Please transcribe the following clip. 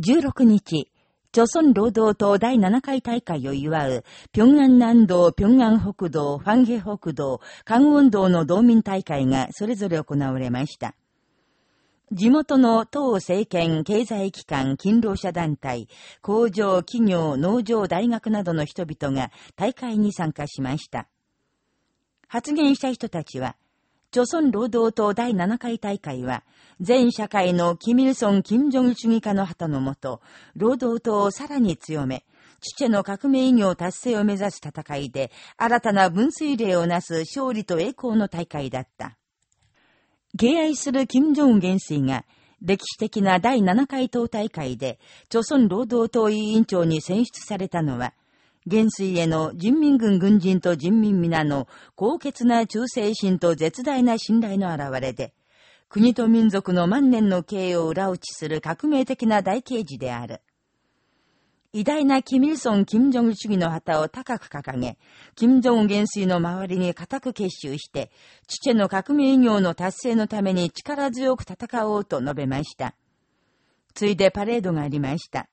16日、朝鮮労働党第7回大会を祝う、平安南道、平安北道、ファンヘ北道、関温道の道民大会がそれぞれ行われました。地元の党政権、経済機関、勤労者団体、工場、企業、農場、大学などの人々が大会に参加しました。発言した人たちは、朝鮮労働党第7回大会は、全社会のキミルソン・キム・ジョン主義家の旗のもと、労働党をさらに強め、父の革命偉業達成を目指す戦いで、新たな分水嶺をなす勝利と栄光の大会だった。敬愛する金正恩元帥が、歴史的な第7回党大会で、朝鮮労働党委員長に選出されたのは、元帥への人民軍軍人と人民皆の高潔な忠誠心と絶大な信頼の表れで、国と民族の万年の経営を裏打ちする革命的な大刑事である。偉大なキミルソン・キム・ジョン主義の旗を高く掲げ、キム・ジョン元帥の周りに固く結集して、父の革命業の達成のために力強く戦おうと述べました。ついでパレードがありました。